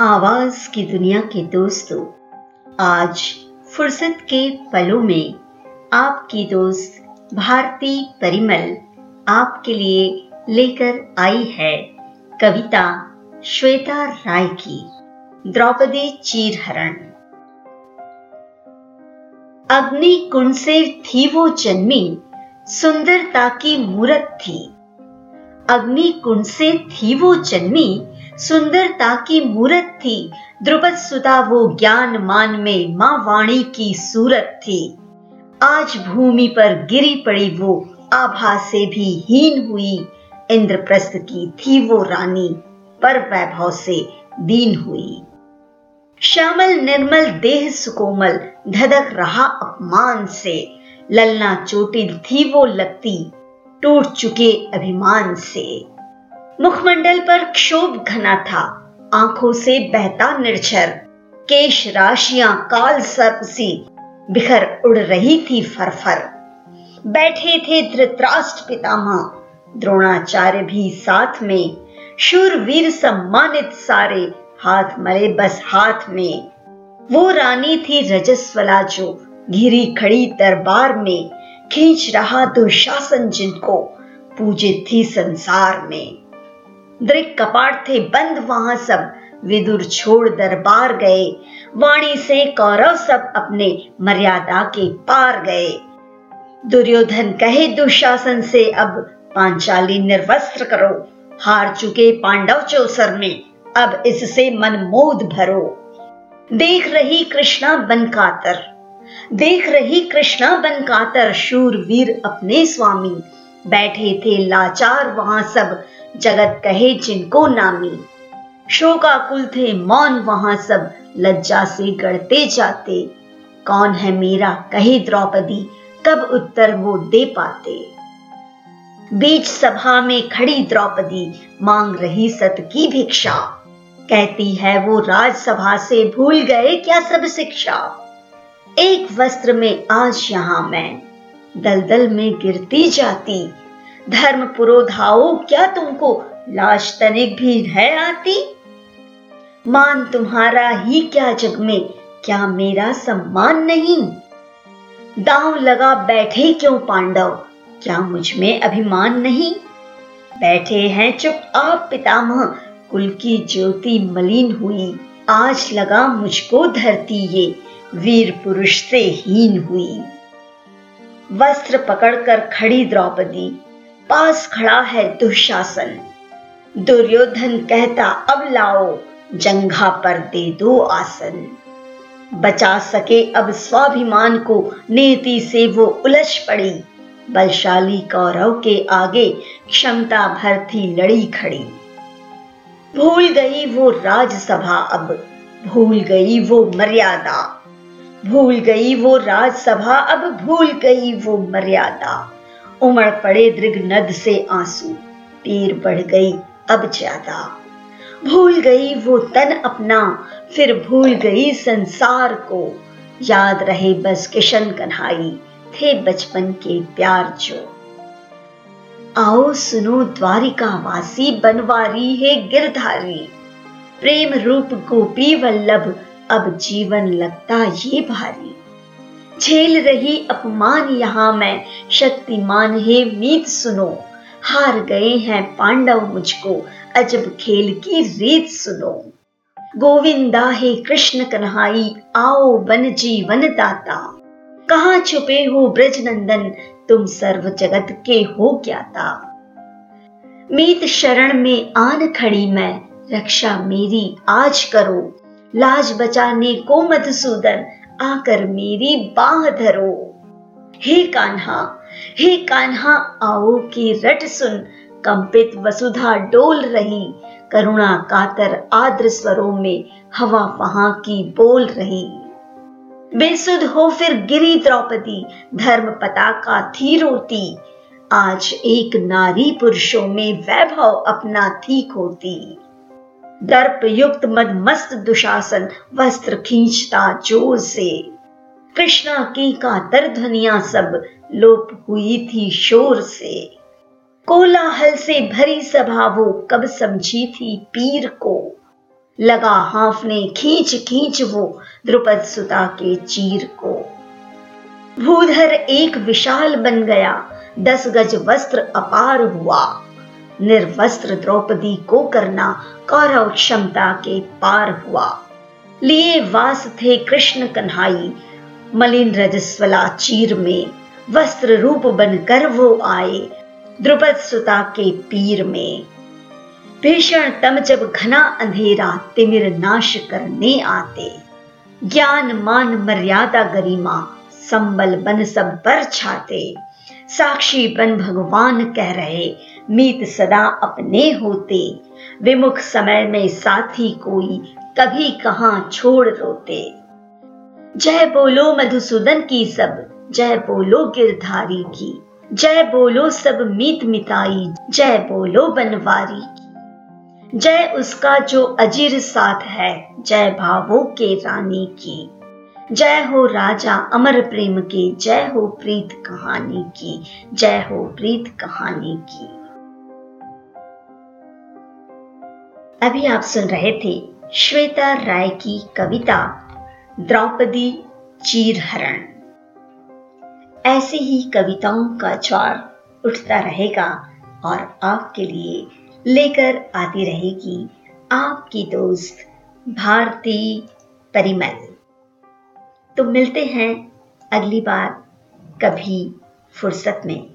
आवाज़ की दुनिया के दोस्तों, आज फुर्सत के पलों में आपकी दोस्त भारती परिमल आपके लिए लेकर आई है कविता श्वेता राय की, द्रौपदी चीरहरण। अग्नि कुंड से थी वो जन्मी, सुंदरता की मूरत थी। अग्नि कुंड से थी वो जन्मी सुंदरता की मूरत थी। द्रुपद सुता वो ज्ञान मान में माँ वाणी की सूरत थी। आज भूमि पर गिरी पड़ी वो, आभा से भी हीन हुई। इंद्रप्रस्थ की थी वो रानी, पर वैभव से दीन हुई। श्यामल निर्मल देह सुकोमल, धधक रहा अपमान से। ललना चोटिल थी वो लगती टूट चुके अभिमान से। मुखमंडल पर क्षोभ घना था। आँखों से बहता निर्झर, केश राशियाँ काल सर्प सी, बिखर उड़ रही थी फरफर। बैठे थे धृतराष्ट्र पितामह, द्रोणाचार्य भी साथ में, शूरवीर सम्मानित सारे हाथ मले बस हाथ में। वो रानी थी रजस्वला जो घिरी खड़ी दरबार में, खींच रहा दुशासन जिनको, पूजित थी संसार में। दृक कपाट थे बंद, वहाँ सब विदुर छोड़ दरबार गए। वाणी से कौरव सब अपने मर्यादा के पार गए। दुर्योधन कहे, दुशासन से अब पांचाली निर्वस्त्र करो। हार चुके पांडव चौसर में, अब इससे मन मोद भरो। देख रही कृष्णा बन कातर, देख रही कृष्णा बन कातर शूर वीर अपने स्वामी। बैठे थे लाचार वहाँ सब। जगत कहे जिनको नामी। शोकाकुल थे मौन वहाँ सब। लज्जा से गढ़ते जाते। कौन है मेरा? कहे द्रौपदी। कब उत्तर वो दे पाते? बीच सभा में खड़ी द्रौपदी। मांग रही सत की भिक्षा। कहती है वो राजसभा से भूल गए क्या सब शिक्षा? एक वस्त्र में आज यहाँ मैं। दलदल में गिरती जाती। धर्म पुरोधाओ, क्या तुमको लाश तनिक भी है आती? मान तुम्हारा ही क्या जग में, क्या मेरा सम्मान नहीं? दांव लगा बैठे क्यों पांडव? क्या मुझमें अभिमान नहीं? बैठे हैं चुप आप पितामह, कुल की ज्योति मलिन हुई। आज लगा मुझको धरती ये, वीर पुरुष से हीन हुई। वस्त्र पकड़कर खड़ी द्रौपदी। पास खड़ा है दुशासन। दुर्योधन कहता, अब लाओ, जंघा पर दे दो आसन। बचा सके अब स्वाभिमान को, नीति से वो उलझ पड़ी। बलशाली कौरव के आगे क्षमता भर थी लड़ी खड़ी। भूल गई वो राजसभा अब, भूल गई वो मर्यादा। भूल गई वो राजसभा, अब भूल गई वो मर्यादा। उमड़ पड़े दृग नद से आँसू पीर बढ़ गई अब ज़्यादा। भूल गई वो तन अपना, फिर भूल गई संसार को। याद रहे बस किशन कन्हाई, थे बचपन के प्यार जो। आओ सुनो द्वारिका वासी, बनवारी है गिरधारी। प्रेम रूप गोपी वल्लभ अब जीवन लगता ये भारी। झेल रही अपमान यहाँ मैं, शक्तिमान है मीत सुनो। हार गए हैं पांडव मुझको, अजब खेल की रीत सुनो। गोविंदा हे कृष्ण कन्हाई, आओ बन जीवन दाता। कहा छुपे हो ब्रज नंदन तुम सर्व जगत के हो क्या था मीत शरण में आन खड़ी मैं, रक्षा मेरी आज करो। लाज बचाने को मधुसूदन, आकर मेरी बाह धरो। हे कान्हा हे कान्हा, आओ की रट सुन। कंपित वसुधा डोल रही, करुणा कातर आद्र स्वरों में, हवा वहाँ की बोल रही। बेसुध हो फिर गिरी द्रौपदी, धर्म पताका थी रोती। आज एक नारी पुरुषों में वैभव अपना थी खोती। दर्प युक्त मदमस्त दुशासन, वस्त्र खींचता ज़ोर से। कृष्णा की कातर ध्वनिया सब, लोप हुई थी शोर से। कोलाहल से भरी सभा वो कब समझी थी पीर को। लगा हाफने खींच खींच वो द्रुपद सुता के चीर को। भूधर एक विशाल बन गया, दस गज वस्त्र अपार हुआ। निर्वस्त्र द्रौपदी को करना कौरव क्षमता के पार हुआ। लिए वास थे कृष्ण कन्हाई मलिन रजस्वला चीर में। वस्त्र रूप बनकर वो आए द्रुपद सुता के पीर में। भीषण तम जब घना अंधेरा तिमिर नाश करने आते। ज्ञान मान मर्यादा गरिमा, संबल बन सब पर छाते। साक्षी बन भगवान कह रहे मीत सदा अपने होते। विमुख समय में साथी कोई कभी कहाँ छोड़ रोते। जय बोलो मधुसूदन की सब, जय बोलो गिरधारी की। जय बोलो सब मीत मिताई, जय बोलो बनवारी की। जय उसका जो अजीर साथ है, जय भावों के रानी की। जय हो राजा अमर प्रेम की, जय हो प्रीत कहानी की, जय हो प्रीत कहानी की। अभी आप सुन रहे थे श्वेता राय की कविता, द्रौपदी चीरहरण। ऐसी ही कविताओं का ज्वार उठता रहेगा और आपके लिए लेकर आती रहेगी आपकी दोस्त भारती परिमल। तो मिलते हैं अगली बार कभी फुर्सत में।